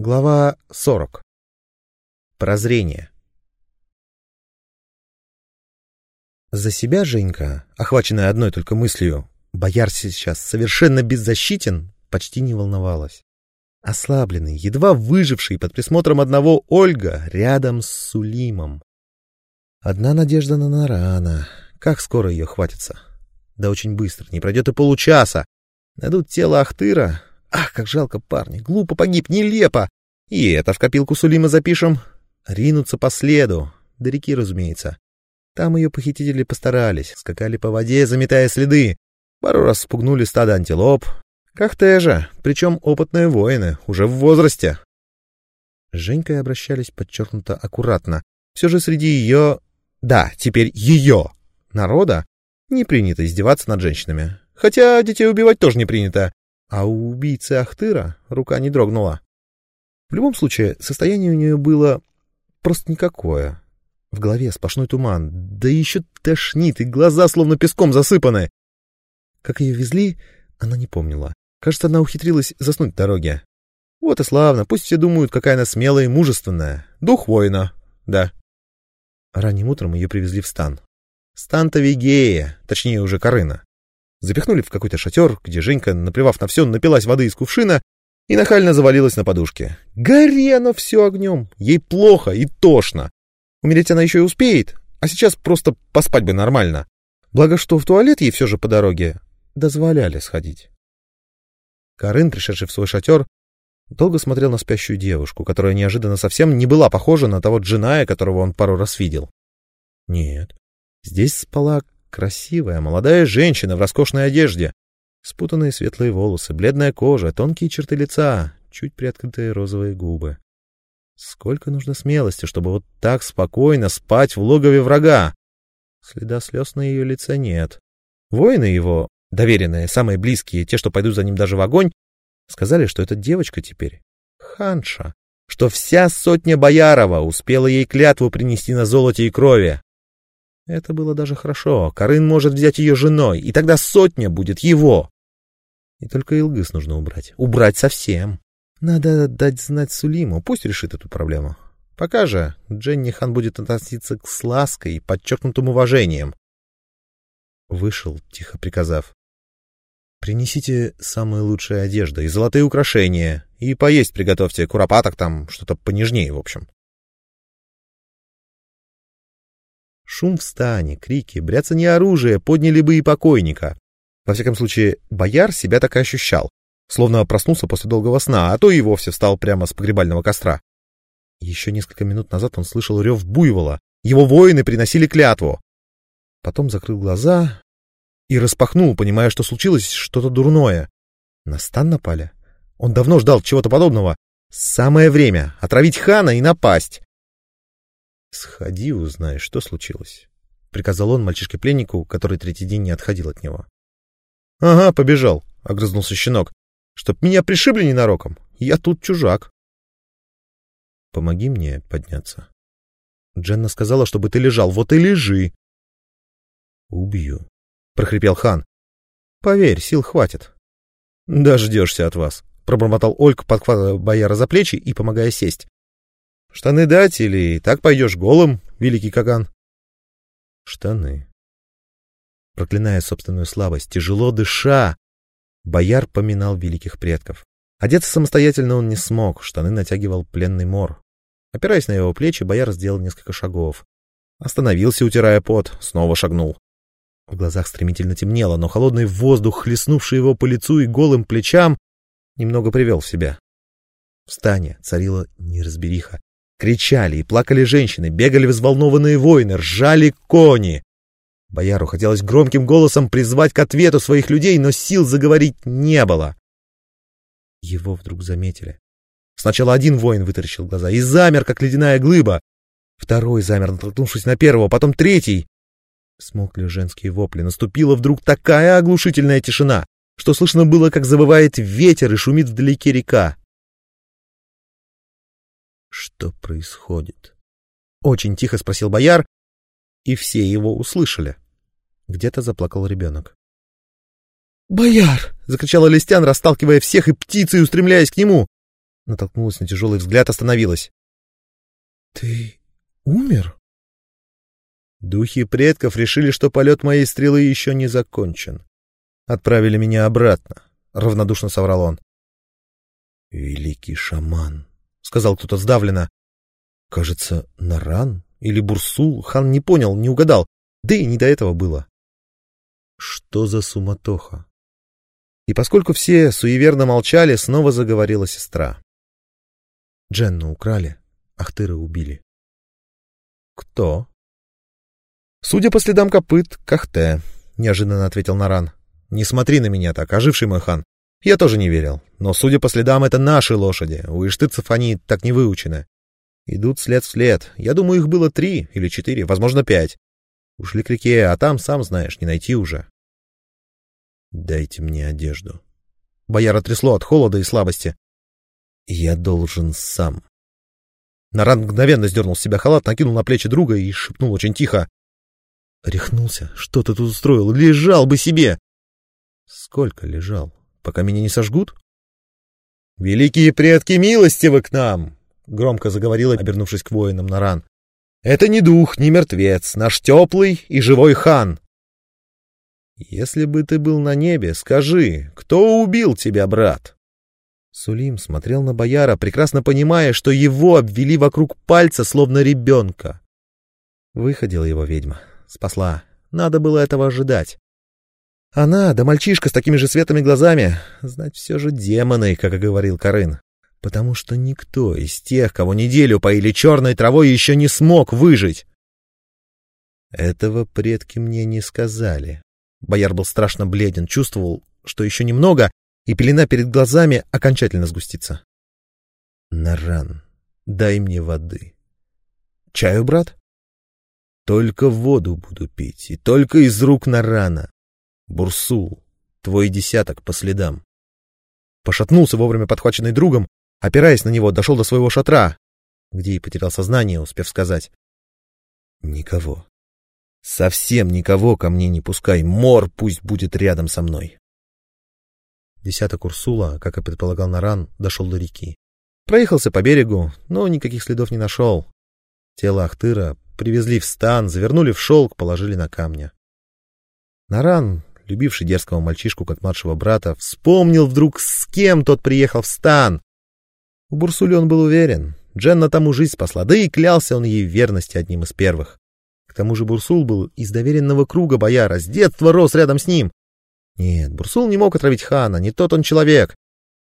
Глава 40. Прозрение. За себя Женька, охваченная одной только мыслью, бояр сейчас совершенно беззащитен, почти не волновалась. Ослабленный, едва выживший под присмотром одного Ольга рядом с Сулимом. Одна надежда на Нарана. Как скоро ее хватится? Да очень быстро, не пройдет и получаса. Найдут тело Ахтыра, Ах, как жалко парня, глупо погиб, нелепо. И это в копилку Сулима запишем. Ринуться по следу, до реки, разумеется. Там ее похитители постарались, скакали по воде, заметая следы. Пару раз спугнули стадо антилоп. Как же, причем опытные воины, уже в возрасте. С Женькой обращались подчеркнуто аккуратно. Все же среди ее... Да, теперь ее народа не принято издеваться над женщинами. Хотя детей убивать тоже не принято. А у убийцы Ахтыра рука не дрогнула. В любом случае, состояние у нее было просто никакое. В голове сплошной туман, да еще тошнит, и глаза словно песком засыпаны. Как ее везли, она не помнила. Кажется, она ухитрилась заснуть в дороге. Вот и славно, пусть все думают, какая она смелая и мужественная. Дух воина, да. Ранним утром ее привезли в стан. Стан-то Вигея, точнее уже Карына. Запихнули в какой-то шатер, где Женька, наплевав на все, напилась воды из кувшина и нахально завалилась на подушке. Гори оно все огнем! Ей плохо и тошно. Умереть она еще и успеет, а сейчас просто поспать бы нормально. Благо, что в туалет ей все же по дороге дозволяли сходить. Карын, пришедший в свой шатер, долго смотрел на спящую девушку, которая неожиданно совсем не была похожа на того Джиная, которого он пару раз видел. Нет, здесь спала Красивая, молодая женщина в роскошной одежде. Спутанные светлые волосы, бледная кожа, тонкие черты лица, чуть приоткрытые розовые губы. Сколько нужно смелости, чтобы вот так спокойно спать в логове врага? Следа слез на ее лице нет. Воины его, доверенные, самые близкие, те, что пойдут за ним даже в огонь, сказали, что эта девочка теперь ханша, что вся сотня Боярова успела ей клятву принести на золоте и крови. Это было даже хорошо. Карын может взять ее женой, и тогда сотня будет его. И только Илгыс нужно убрать. Убрать совсем. Надо дать знать Сулиму, пусть решит эту проблему. Пока же Дженни Хан будет относиться к с и подчеркнутым уважением. Вышел, тихо приказав. Принесите самые лучшие одежды и золотые украшения, и поесть приготовьте, куропаток там, что-то понежнее, в общем. Шум в стане, крики, бряцание оружия подняли бы и покойника. Во всяком случае, бояр себя так и ощущал, словно проснулся после долгого сна, а то и вовсе встал прямо с погребального костра. Еще несколько минут назад он слышал рев буйвола. Его воины приносили клятву. Потом закрыл глаза и распахнул, понимая, что случилось что-то дурное. На стан напали? Он давно ждал чего-то подобного. Самое время отравить хана и напасть. «Сходи, узнай, что случилось», — приказал он мальчишке-пленнику, который третий день не отходил от него. «Ага, побежал», — огрызнулся щенок. «Чтоб меня пришибли ненароком. Я тут чужак». «Помоги мне подняться». Дженна сказала, чтобы ты лежал. Вот и лежи. «Убью», — прохрипел хан. «Поверь, сил хватит». «Дождешься от вас», — пробормотал Ольг, подхватывая бояра за плечи и помогая сесть. Штаны дать или так пойдешь голым, великий Каган? Штаны. Проклиная собственную слабость, тяжело дыша, бояр поминал великих предков. Одеться самостоятельно он не смог, штаны натягивал пленный мор. Опираясь на его плечи, бояр сделал несколько шагов. Остановился, утирая пот, снова шагнул. В глазах стремительно темнело, но холодный воздух, хлестнувший его по лицу и голым плечам, немного привел в себя. В стане царила неразбериха. Кричали и плакали женщины, бегали взволнованные воины, ржали кони. Бояру хотелось громким голосом призвать к ответу своих людей, но сил заговорить не было. Его вдруг заметили. Сначала один воин вытаращил глаза и замер, как ледяная глыба. Второй замер, натолкнувшись на первого, потом третий. Смолкли женские вопли. Наступила вдруг такая оглушительная тишина, что слышно было, как завывает ветер и шумит вдалеке река. Что происходит? Очень тихо спросил бояр, и все его услышали. Где-то заплакал ребенок. «Бояр!» — закричала Листян, расталкивая всех и птицей устремляясь к нему. натолкнулась на тяжелый взгляд, остановилась. «Ты умер?» Духи предков решили, что полет моей стрелы еще не закончен. Отправили меня обратно, — равнодушно соврал он. «Великий шаман», — сказал кто-то сдавленно. «Кажется, Наран или Бурсул?» Хан не понял, не угадал. Да и не до этого было. Что за суматоха? И поскольку все суеверно молчали, снова заговорила сестра. Дженну украли, Ахтыра убили. Кто? Судя по следам копыт, Кахте, неожиданно ответил Наран. Не смотри на меня так, оживший мой хан. Я тоже не верил. Но, судя по следам, это наши лошади. У иштыцев они так не выучены. Идут след в след. Я думаю, их было три или четыре, возможно, пять. Ушли к реке, а там, сам знаешь, не найти уже. Дайте мне одежду. Бояра трясло от холода и слабости. Я должен сам. Наран мгновенно сдернул с себя халат, накинул на плечи друга и шепнул очень тихо. Рехнулся. Что ты тут устроил? Лежал бы себе! Сколько лежал? Пока меня не сожгут? Великие предки милостивы к нам! Громко заговорила, обернувшись к воинам Наран. Это не дух, не мертвец, наш теплый и живой хан. Если бы ты был на небе, скажи, кто убил тебя, брат? Сулим смотрел на бояра, прекрасно понимая, что его обвели вокруг пальца, словно ребенка. Выходила его ведьма, спасла. Надо было этого ожидать. Она, да мальчишка с такими же светлыми глазами, знать все же демоны, как и говорил Карын. Потому что никто из тех, кого неделю поили черной травой, еще не смог выжить. Этого предки мне не сказали. Бояр был страшно бледен, чувствовал, что еще немного, и пелена перед глазами окончательно сгустится. Наран, дай мне воды. Чаю, брат? Только воду буду пить, и только из рук Нарана. Бурсул, твой десяток по следам. Пошатнулся вовремя подхваченный другом, опираясь на него, дошел до своего шатра, где и потерял сознание, успев сказать. Никого. Совсем никого ко мне не пускай, мор пусть будет рядом со мной. Десяток Урсула, как и предполагал Наран, дошел до реки. Проехался по берегу, но никаких следов не нашел. Тело Ахтыра привезли в стан, завернули в шелк, положили на камня. Наран, любивший дерзкого мальчишку как младшего брата, вспомнил вдруг, с кем тот приехал в стан. В Бурсуле он был уверен. Дженна тому жизнь спасла, да и клялся он ей в верности одним из первых. К тому же Бурсул был из доверенного круга бояра, с детства рос рядом с ним. Нет, Бурсул не мог отравить хана, не тот он человек.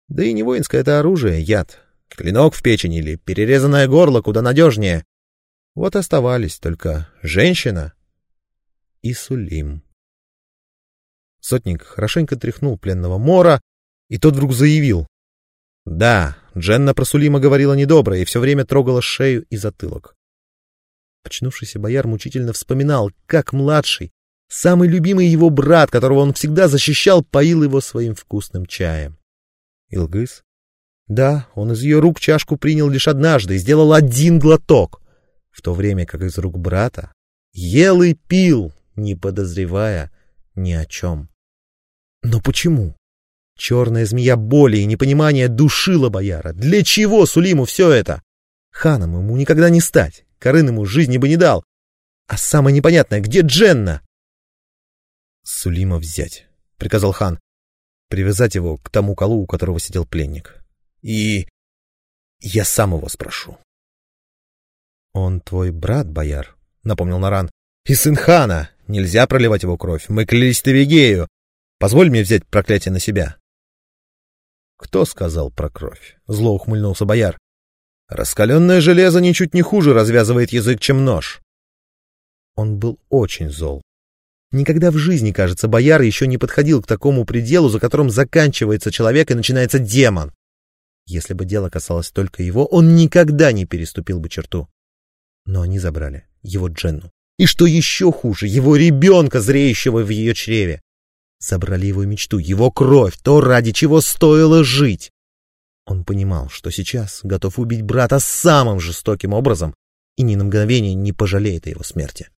Да и не воинское это оружие, яд. Клинок в печени или перерезанное горло куда надежнее. Вот оставались только женщина и Сулим. Сотник хорошенько тряхнул пленного Мора, и тот вдруг заявил. Да, Дженна про Сулима говорила недобро и все время трогала шею и затылок. Очнувшийся бояр мучительно вспоминал, как младший, самый любимый его брат, которого он всегда защищал, поил его своим вкусным чаем. Илгыс? Да, он из ее рук чашку принял лишь однажды и сделал один глоток, в то время как из рук брата ел и пил, не подозревая ни о чем. Но почему? Черная змея боли и непонимания душила бояра. Для чего Сулиму все это? Ханом ему никогда не стать. Карын ему жизни бы не дал. А самое непонятное, где Дженна? Сулима взять, — приказал хан. Привязать его к тому колу, у которого сидел пленник. И я сам его спрошу. Он твой брат, бояр, — напомнил Наран. И сын хана. Нельзя проливать его кровь. Мы клялись Тавигею. Позволь мне взять проклятие на себя. Кто сказал про кровь? Зло ухмыльнулся бояр. Раскаленное железо ничуть не хуже развязывает язык, чем нож. Он был очень зол. Никогда в жизни, кажется, бояр еще не подходил к такому пределу, за которым заканчивается человек и начинается демон. Если бы дело касалось только его, он никогда не переступил бы черту. Но они забрали его Дженну. И что еще хуже, его ребенка, зреющего в ее чреве. Забрали его мечту, его кровь, то, ради чего стоило жить. Он понимал, что сейчас готов убить брата самым жестоким образом и ни на мгновение не пожалеет о его смерти.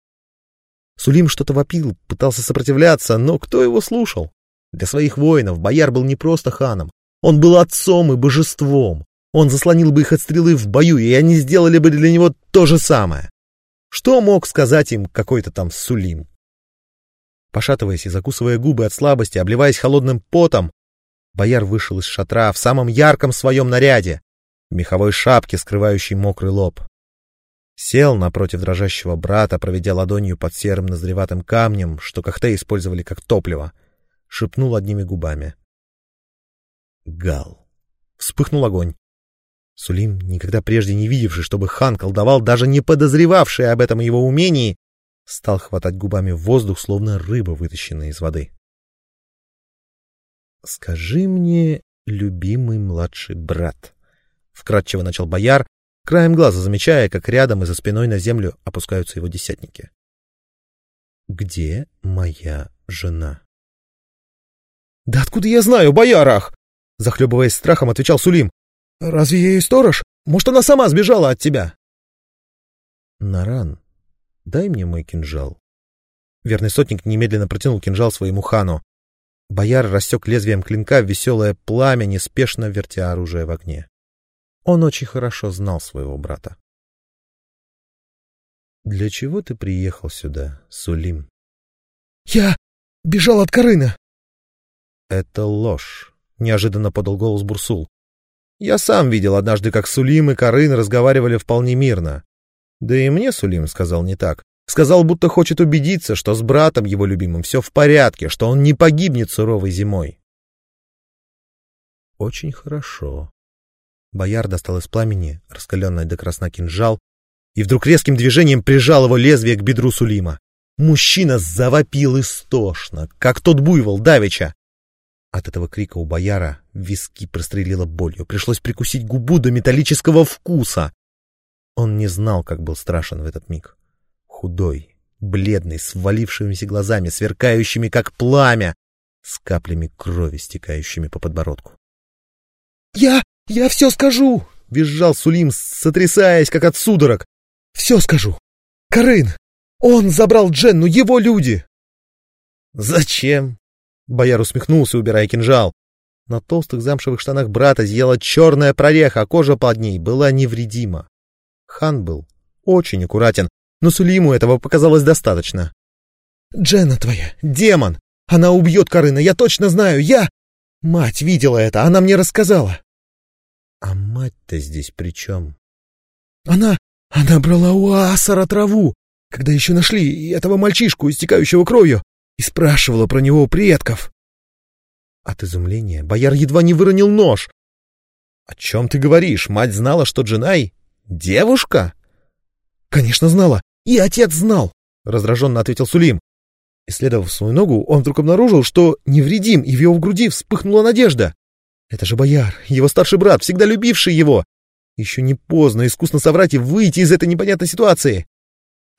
Сулим что-то вопил, пытался сопротивляться, но кто его слушал? Для своих воинов бояр был не просто ханом, он был отцом и божеством. Он заслонил бы их от стрелы в бою, и они сделали бы для него то же самое. Что мог сказать им какой-то там Сулим? Пошатываясь и закусывая губы от слабости, обливаясь холодным потом, бояр вышел из шатра в самом ярком своем наряде, в меховой шапке, скрывающей мокрый лоб. Сел напротив дрожащего брата, проведя ладонью под серым назреватым камнем, что кахте использовали как топливо. Шепнул одними губами. Гал. Вспыхнул огонь. Сулим, никогда прежде не видевший, чтобы хан колдовал, даже не подозревавший об этом его умении, стал хватать губами воздух, словно рыба, вытащенная из воды. «Скажи мне, любимый младший брат», — вкратчиво начал бояр, краем глаза замечая, как рядом и за спиной на землю опускаются его десятники. «Где моя жена?» «Да откуда я знаю, боярах?» Захлебываясь страхом, отвечал Сулим. «Разве я ей сторож? Может, она сама сбежала от тебя?» «Наран, дай мне мой кинжал». Верный сотник немедленно протянул кинжал своему хану. Бояр рассек лезвием клинка веселое пламя, неспешно вертя оружие в огне. Он очень хорошо знал своего брата. «Для чего ты приехал сюда, Сулим?» «Я бежал от Карына!» «Это ложь», — неожиданно подал голос Бурсул. «Я сам видел однажды, как Сулим и Карын разговаривали вполне мирно. Да и мне Сулим сказал не так. Сказал, будто хочет убедиться, что с братом его любимым все в порядке, что он не погибнет суровой зимой». «Очень хорошо», Бояр достал из пламени, раскаленный до красна кинжал, и вдруг резким движением прижал его лезвие к бедру Сулима. Мужчина завопил истошно, как тот буйвол Давича. От этого крика у бояра виски прострелило болью. Пришлось прикусить губу до металлического вкуса. Он не знал, как был страшен в этот миг. Худой, бледный, с ввалившимися глазами, сверкающими, как пламя, с каплями крови, стекающими по подбородку. «Я «Я все скажу!» — визжал Сулим, сотрясаясь, как от судорог. «Все скажу! Карын! Он забрал Дженну, его люди!» «Зачем?» — бояр усмехнулся, убирая кинжал. На толстых замшевых штанах брата зияла черная прореха, а кожа под ней была невредима. Хан был очень аккуратен, но Сулиму этого показалось достаточно. «Дженна твоя, демон! Она убьет Карына, я точно знаю, я...» Мать видела это, она мне рассказала. А мать-то здесь при чем? Она... она брала у Асара траву, когда еще нашли этого мальчишку, истекающего кровью, и спрашивала про него у предков. От изумления бояр едва не выронил нож. — О чем ты говоришь? Мать знала, что Джинай — девушка? — Конечно, знала. И отец знал, — раздраженно ответил Сулим. Исследовав свою ногу, он вдруг обнаружил, что невредим, и в его груди вспыхнула надежда. Это же бояр, его старший брат, всегда любивший его. Еще не поздно искусно соврать и выйти из этой непонятной ситуации.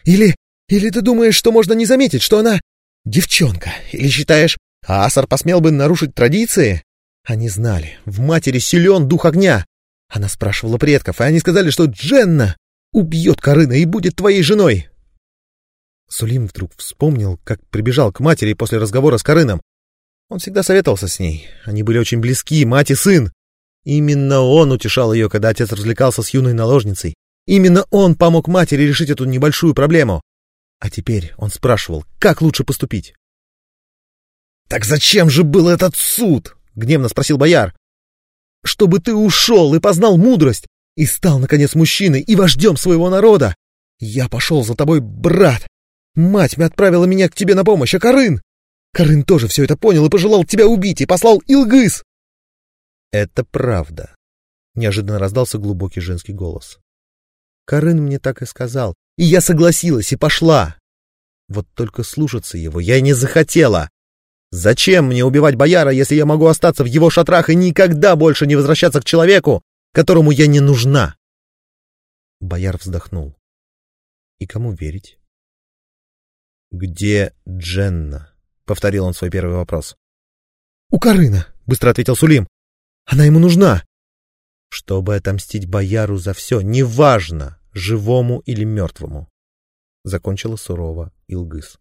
Или... или ты думаешь, что можно не заметить, что она... девчонка? Или считаешь, Асар посмел бы нарушить традиции? Они знали, в матери силен дух огня. Она спрашивала предков, и они сказали, что Дженна убьет Карына и будет твоей женой. Сулим вдруг вспомнил, как прибежал к матери после разговора с Карыном, он всегда советовался с ней. Они были очень близки, мать и сын. Именно он утешал ее, когда отец развлекался с юной наложницей. Именно он помог матери решить эту небольшую проблему. А теперь он спрашивал, как лучше поступить. «Так зачем же был этот суд?» — гневно спросил бояр. «Чтобы ты ушел и познал мудрость, и стал, наконец, мужчиной и вождем своего народа. Я пошел за тобой, брат. Мать отправила меня к тебе на помощь, а Карын Карын тоже все это понял и пожелал тебя убить, и послал Илгыс!» «Это правда», — неожиданно раздался глубокий женский голос. Карын мне так и сказал, и я согласилась и пошла. Вот только слушаться его я не захотела. Зачем мне убивать бояра, если я могу остаться в его шатрах и никогда больше не возвращаться к человеку, которому я не нужна? Бояр вздохнул. И кому верить? Где Дженна? повторил он свой первый вопрос. «У Карына», — быстро ответил Сулим. «Она ему нужна». «Чтобы отомстить бояру за все, неважно, живому или мертвому», — закончила сурово Илгыс.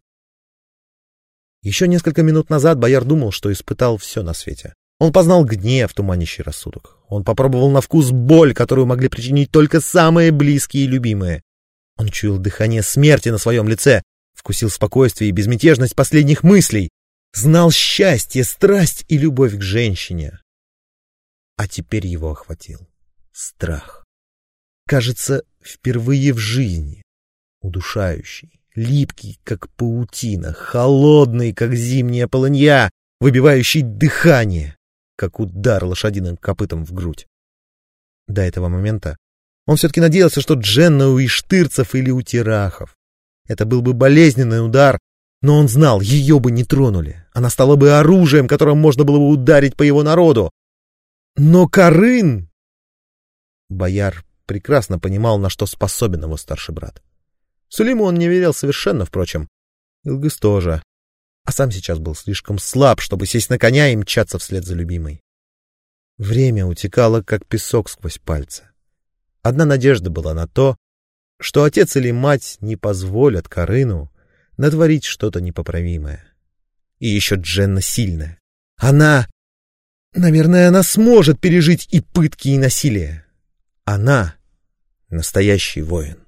Еще несколько минут назад бояр думал, что испытал все на свете. Он познал гнев, туманящий рассудок. Он попробовал на вкус боль, которую могли причинить только самые близкие и любимые. Он чуял дыхание смерти на своем лице, вкусил спокойствие и безмятежность последних мыслей, знал счастье, страсть и любовь к женщине. А теперь его охватил страх. Кажется, впервые в жизни. Удушающий, липкий, как паутина, холодный, как зимняя полынья, выбивающий дыхание как удар лошадиным копытом в грудь. До этого момента он все-таки надеялся, что Дженна у Иштырцев или у Тирахов. Это был бы болезненный удар, но он знал, ее бы не тронули. Она стала бы оружием, которым можно было бы ударить по его народу. Но Карын... Бояр прекрасно понимал, на что способен его старший брат. Сулиму он не верил совершенно, впрочем. Илгыс тоже а сам сейчас был слишком слаб, чтобы сесть на коня и мчаться вслед за любимой. Время утекало, как песок сквозь пальцы. Одна надежда была на то, что отец или мать не позволят Карыну натворить что-то непоправимое. И еще Дженна сильная. Она... Наверное, она сможет пережить и пытки, и насилие. Она — настоящий воин.